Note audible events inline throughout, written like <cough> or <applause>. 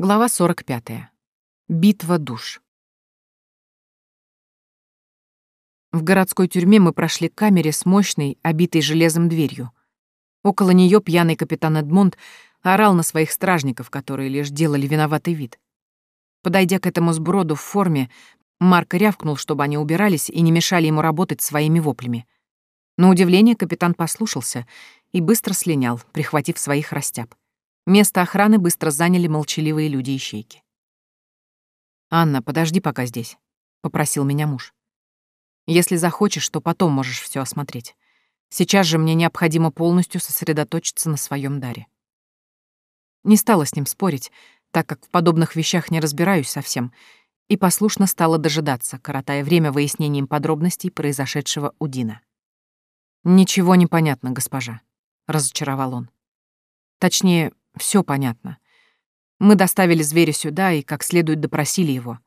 Глава 45. Битва душ. В городской тюрьме мы прошли к камере с мощной, обитой железом дверью. Около нее пьяный капитан Эдмонд орал на своих стражников, которые лишь делали виноватый вид. Подойдя к этому сброду в форме, Марк рявкнул, чтобы они убирались и не мешали ему работать своими воплями. На удивление капитан послушался и быстро слинял, прихватив своих растяб. Место охраны быстро заняли молчаливые люди-ищейки. «Анна, подожди пока здесь», — попросил меня муж. «Если захочешь, то потом можешь все осмотреть. Сейчас же мне необходимо полностью сосредоточиться на своем даре». Не стала с ним спорить, так как в подобных вещах не разбираюсь совсем, и послушно стала дожидаться, коротая время выяснением подробностей произошедшего у Дина. «Ничего не понятно, госпожа», — разочаровал он. Точнее, все понятно. Мы доставили зверя сюда и как следует допросили его.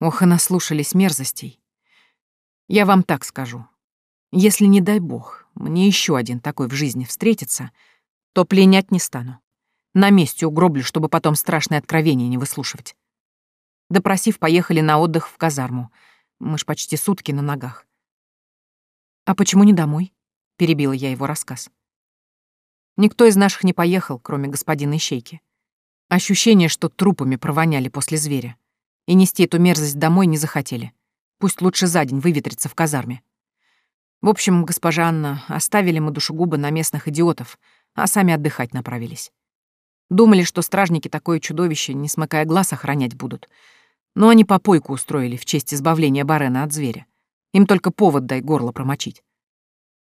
Ох, и наслушались мерзостей. Я вам так скажу. Если, не дай бог, мне еще один такой в жизни встретится, то пленять не стану. На месте угроблю, чтобы потом страшное откровение не выслушивать. Допросив, поехали на отдых в казарму. Мы ж почти сутки на ногах. «А почему не домой?» — перебила я его рассказ. Никто из наших не поехал, кроме господина Ищейки. Ощущение, что трупами провоняли после зверя. И нести эту мерзость домой не захотели. Пусть лучше за день выветрится в казарме. В общем, госпожа Анна, оставили мы душегубы на местных идиотов, а сами отдыхать направились. Думали, что стражники такое чудовище, не смыкая глаз, охранять будут. Но они попойку устроили в честь избавления барена от зверя. Им только повод дай горло промочить.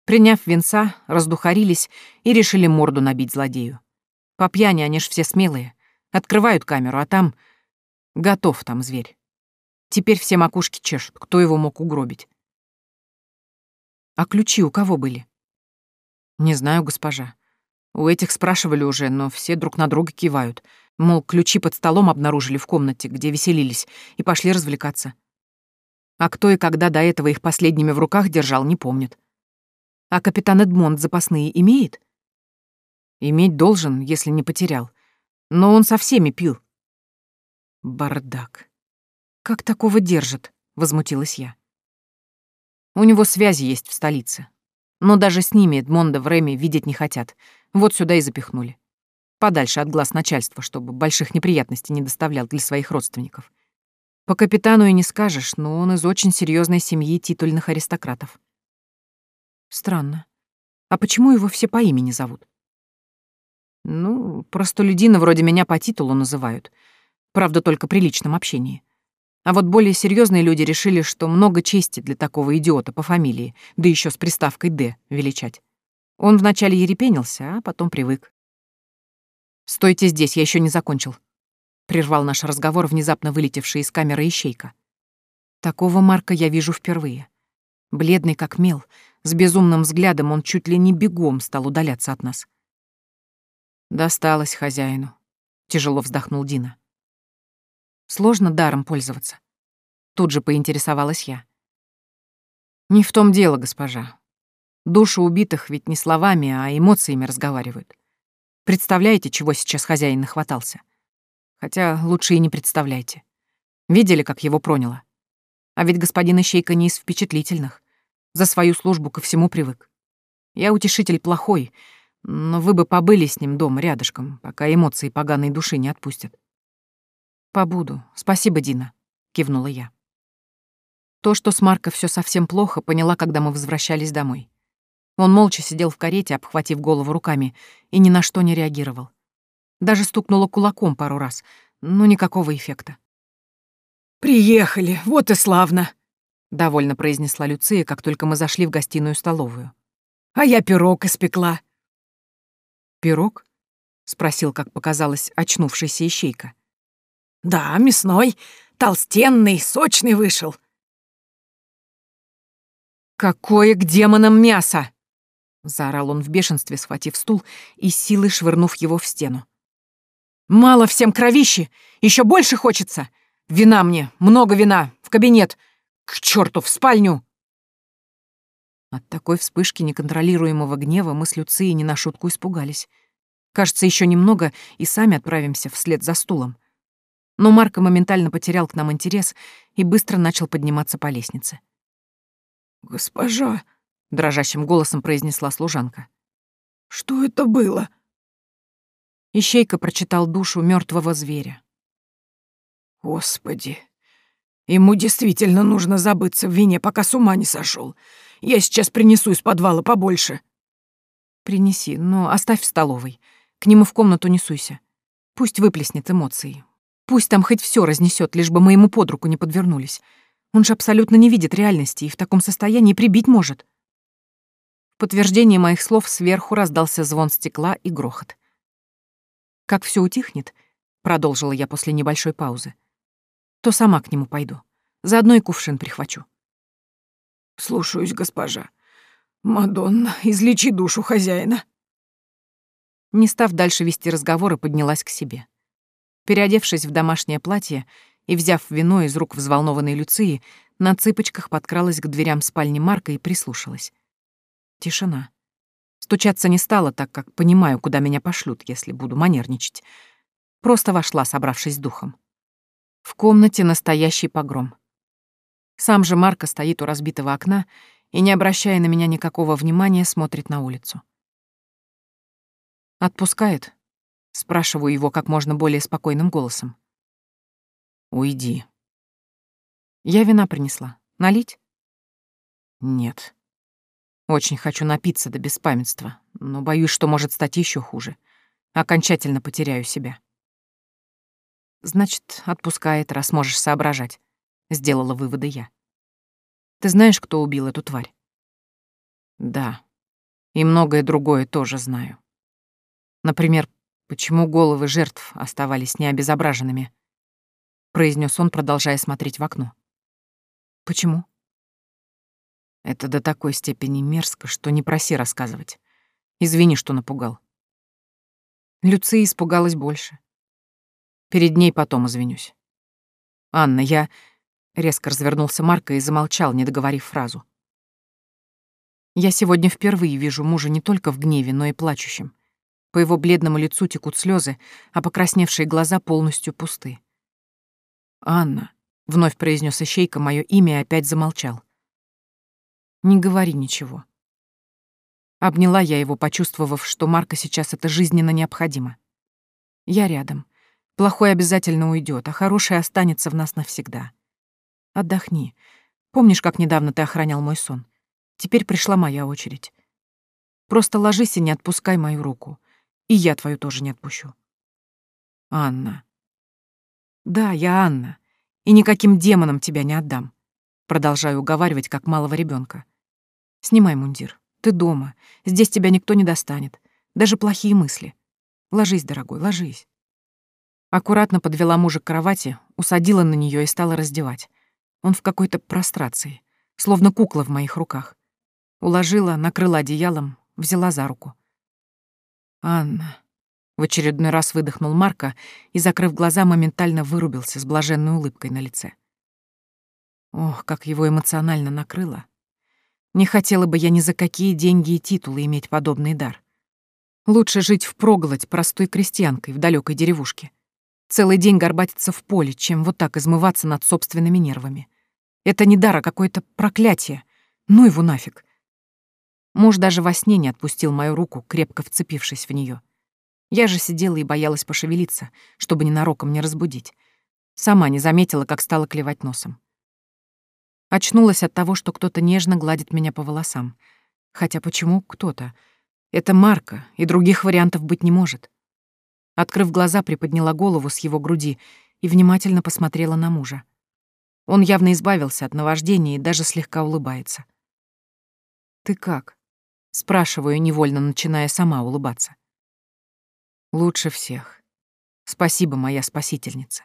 Приняв венца, раздухарились и решили морду набить злодею. По пьяни они ж все смелые. Открывают камеру, а там... Готов там зверь. Теперь все макушки чешут, кто его мог угробить. А ключи у кого были? Не знаю, госпожа. У этих спрашивали уже, но все друг на друга кивают. Мол, ключи под столом обнаружили в комнате, где веселились, и пошли развлекаться. А кто и когда до этого их последними в руках держал, не помнит. А капитан Эдмонд запасные имеет? Иметь должен, если не потерял. Но он со всеми пил. Бардак. Как такого держит? Возмутилась я. У него связи есть в столице. Но даже с ними Эдмонда в Рэме видеть не хотят. Вот сюда и запихнули. Подальше от глаз начальства, чтобы больших неприятностей не доставлял для своих родственников. По капитану и не скажешь, но он из очень серьезной семьи титульных аристократов. Странно. А почему его все по имени зовут? Ну, простолюдины вроде меня по титулу называют. Правда, только при личном общении. А вот более серьезные люди решили, что много чести для такого идиота по фамилии, да еще с приставкой «Д» величать. Он вначале ерепенился, а потом привык. «Стойте здесь, я еще не закончил», — прервал наш разговор внезапно вылетевший из камеры ищейка. Такого Марка я вижу впервые. Бледный как мел, с безумным взглядом он чуть ли не бегом стал удаляться от нас. «Досталось хозяину», — тяжело вздохнул Дина. «Сложно даром пользоваться?» Тут же поинтересовалась я. «Не в том дело, госпожа. Души убитых ведь не словами, а эмоциями разговаривают. Представляете, чего сейчас хозяин нахватался? Хотя лучше и не представляйте. Видели, как его проняло? А ведь господин Ищейка не из впечатлительных. За свою службу ко всему привык. Я утешитель плохой, но вы бы побыли с ним дома рядышком, пока эмоции поганой души не отпустят. «Побуду. Спасибо, Дина», — кивнула я. То, что с Марко все совсем плохо, поняла, когда мы возвращались домой. Он молча сидел в карете, обхватив голову руками, и ни на что не реагировал. Даже стукнула кулаком пару раз, но никакого эффекта. «Приехали, вот и славно!» — довольно произнесла Люция, как только мы зашли в гостиную столовую. «А я пирог испекла». «Пирог?» — спросил, как показалось, очнувшийся ищейка. «Да, мясной, толстенный, сочный вышел». «Какое к демонам мясо!» — заорал он в бешенстве, схватив стул и силой швырнув его в стену. «Мало всем кровищи! Еще больше хочется! Вина мне, много вина, в кабинет! К черту, в спальню!» От такой вспышки неконтролируемого гнева мы с Люцией не на шутку испугались. Кажется, еще немного, и сами отправимся вслед за стулом. Но Марко моментально потерял к нам интерес и быстро начал подниматься по лестнице. «Госпожа», — дрожащим голосом произнесла служанка. «Что это было?» Ищейка прочитал душу мертвого зверя. «Господи, ему действительно нужно забыться в вине, пока с ума не сошел. Я сейчас принесу из подвала побольше». «Принеси, но оставь в столовой. К нему в комнату не суйся. Пусть выплеснет эмоции. Пусть там хоть все разнесет, лишь бы мы ему под руку не подвернулись. Он же абсолютно не видит реальности и в таком состоянии прибить может». В подтверждение моих слов сверху раздался звон стекла и грохот. «Как все утихнет», — продолжила я после небольшой паузы, «то сама к нему пойду. Заодно и кувшин прихвачу». «Слушаюсь, госпожа. Мадонна, излечи душу хозяина». Не став дальше вести разговоры, поднялась к себе. Переодевшись в домашнее платье и взяв вино из рук взволнованной Люции, на цыпочках подкралась к дверям спальни Марка и прислушалась. Тишина. Стучаться не стала, так как понимаю, куда меня пошлют, если буду манерничать. Просто вошла, собравшись с духом. В комнате настоящий погром. Сам же Марко стоит у разбитого окна и, не обращая на меня никакого внимания, смотрит на улицу. «Отпускает?» — спрашиваю его как можно более спокойным голосом. «Уйди». «Я вина принесла. Налить?» «Нет. Очень хочу напиться до беспамятства, но боюсь, что может стать еще хуже. Окончательно потеряю себя». «Значит, отпускает, раз можешь соображать», — сделала выводы я. «Ты знаешь, кто убил эту тварь?» «Да. И многое другое тоже знаю». Например, почему головы жертв оставались необезображенными? произнес он, продолжая смотреть в окно. Почему? Это до такой степени мерзко, что не проси рассказывать. Извини, что напугал. Люция испугалась больше. Перед ней потом извинюсь. Анна, я... Резко развернулся Марко и замолчал, не договорив фразу. Я сегодня впервые вижу мужа не только в гневе, но и плачущим. По его бледному лицу текут слезы, а покрасневшие глаза полностью пусты. «Анна», — вновь произнес ищейка мое имя и опять замолчал. «Не говори ничего». Обняла я его, почувствовав, что Марка сейчас это жизненно необходимо. Я рядом. Плохой обязательно уйдет, а хороший останется в нас навсегда. Отдохни. Помнишь, как недавно ты охранял мой сон? Теперь пришла моя очередь. Просто ложись и не отпускай мою руку. И я твою тоже не отпущу. Анна. Да, я Анна. И никаким демонам тебя не отдам. Продолжаю уговаривать, как малого ребенка. Снимай мундир. Ты дома. Здесь тебя никто не достанет. Даже плохие мысли. Ложись, дорогой, ложись. Аккуратно подвела мужа к кровати, усадила на нее и стала раздевать. Он в какой-то прострации, словно кукла в моих руках. Уложила, накрыла одеялом, взяла за руку. «Анна». В очередной раз выдохнул Марко и, закрыв глаза, моментально вырубился с блаженной улыбкой на лице. Ох, как его эмоционально накрыло. Не хотела бы я ни за какие деньги и титулы иметь подобный дар. Лучше жить впроголодь простой крестьянкой в далекой деревушке. Целый день горбатиться в поле, чем вот так измываться над собственными нервами. Это не дар, а какое-то проклятие. Ну его нафиг. Муж даже во сне не отпустил мою руку, крепко вцепившись в нее. Я же сидела и боялась пошевелиться, чтобы ненароком не разбудить. Сама не заметила, как стала клевать носом. Очнулась от того, что кто-то нежно гладит меня по волосам. Хотя почему кто-то? Это Марка, и других вариантов быть не может. Открыв глаза, приподняла голову с его груди и внимательно посмотрела на мужа. Он явно избавился от наваждения и даже слегка улыбается. «Ты как?» Спрашиваю, невольно начиная сама улыбаться. Лучше всех. Спасибо, моя спасительница.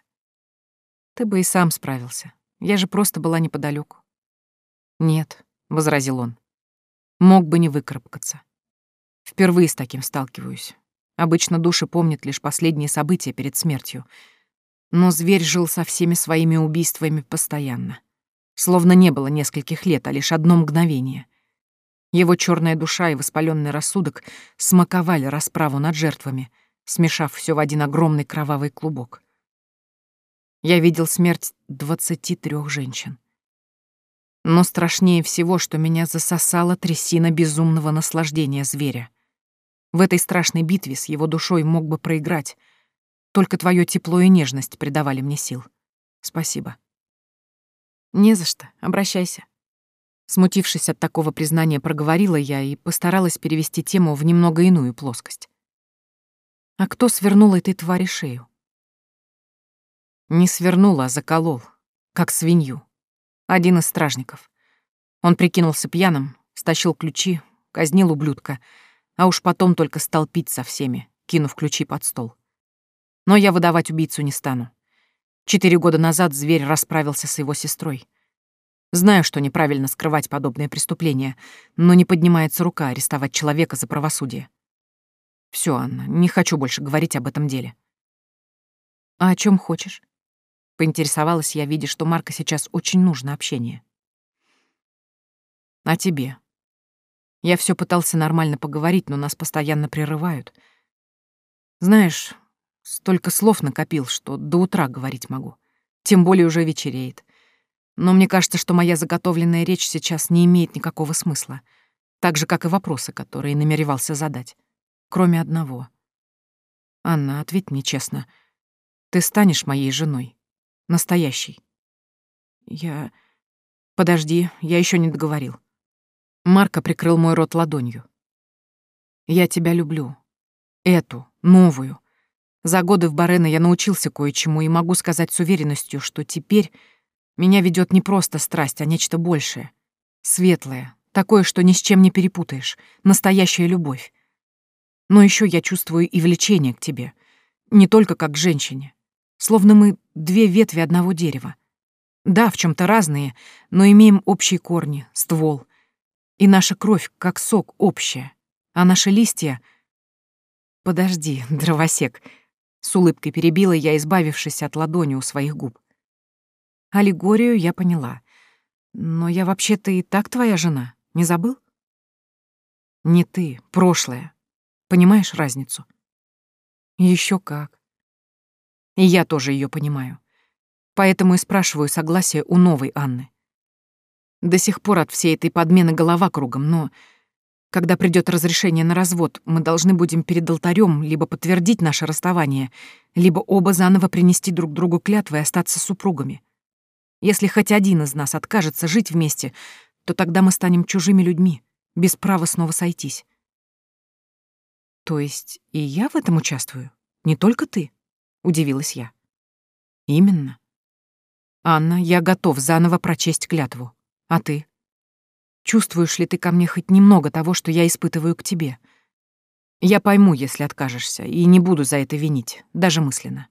Ты бы и сам справился. Я же просто была неподалеку. Нет, — возразил он. Мог бы не выкарабкаться. Впервые с таким сталкиваюсь. Обычно души помнят лишь последние события перед смертью. Но зверь жил со всеми своими убийствами постоянно. Словно не было нескольких лет, а лишь одно мгновение. Его черная душа и воспаленный рассудок смаковали расправу над жертвами, смешав все в один огромный кровавый клубок. Я видел смерть двадцати трех женщин. Но страшнее всего, что меня засосала трясина безумного наслаждения зверя. В этой страшной битве с его душой мог бы проиграть. Только твое тепло и нежность придавали мне сил. Спасибо. Не за что, обращайся. Смутившись от такого признания, проговорила я и постаралась перевести тему в немного иную плоскость. А кто свернул этой твари шею? Не свернул, а заколол, как свинью. Один из стражников. Он прикинулся пьяным, стащил ключи, казнил ублюдка, а уж потом только стал со всеми, кинув ключи под стол. Но я выдавать убийцу не стану. Четыре года назад зверь расправился с его сестрой. Знаю, что неправильно скрывать подобное преступление, но не поднимается рука арестовать человека за правосудие. Все, Анна, не хочу больше говорить об этом деле. А о чем хочешь? Поинтересовалась я, видя, что Марка сейчас очень нужно общение. «А тебе?» Я все пытался нормально поговорить, но нас постоянно прерывают. Знаешь, столько слов накопил, что до утра говорить могу. Тем более уже вечереет. Но мне кажется, что моя заготовленная речь сейчас не имеет никакого смысла. Так же, как и вопросы, которые намеревался задать. Кроме одного. «Анна, ответь мне честно. Ты станешь моей женой?» Настоящий. Я... Подожди, я еще не договорил. Марко прикрыл мой рот ладонью. Я тебя люблю. Эту, новую. За годы в Барена я научился кое-чему и могу сказать с уверенностью, что теперь меня ведет не просто страсть, а нечто большее. Светлое, такое, что ни с чем не перепутаешь. Настоящая любовь. Но еще я чувствую и влечение к тебе. Не только как к женщине. Словно мы две ветви одного дерева. Да, в чем то разные, но имеем общие корни, ствол. И наша кровь, как сок, общая. А наши листья... Подожди, <laughs> дровосек. С улыбкой перебила я, избавившись от ладони у своих губ. Аллегорию я поняла. Но я вообще-то и так твоя жена, не забыл? Не ты, прошлое. Понимаешь разницу? Еще как. И я тоже ее понимаю. Поэтому и спрашиваю согласие у новой Анны. До сих пор от всей этой подмены голова кругом, но когда придет разрешение на развод, мы должны будем перед алтарем либо подтвердить наше расставание, либо оба заново принести друг другу клятвы и остаться супругами. Если хоть один из нас откажется жить вместе, то тогда мы станем чужими людьми, без права снова сойтись. То есть и я в этом участвую, не только ты? — удивилась я. «Именно. Анна, я готов заново прочесть клятву. А ты? Чувствуешь ли ты ко мне хоть немного того, что я испытываю к тебе? Я пойму, если откажешься, и не буду за это винить, даже мысленно.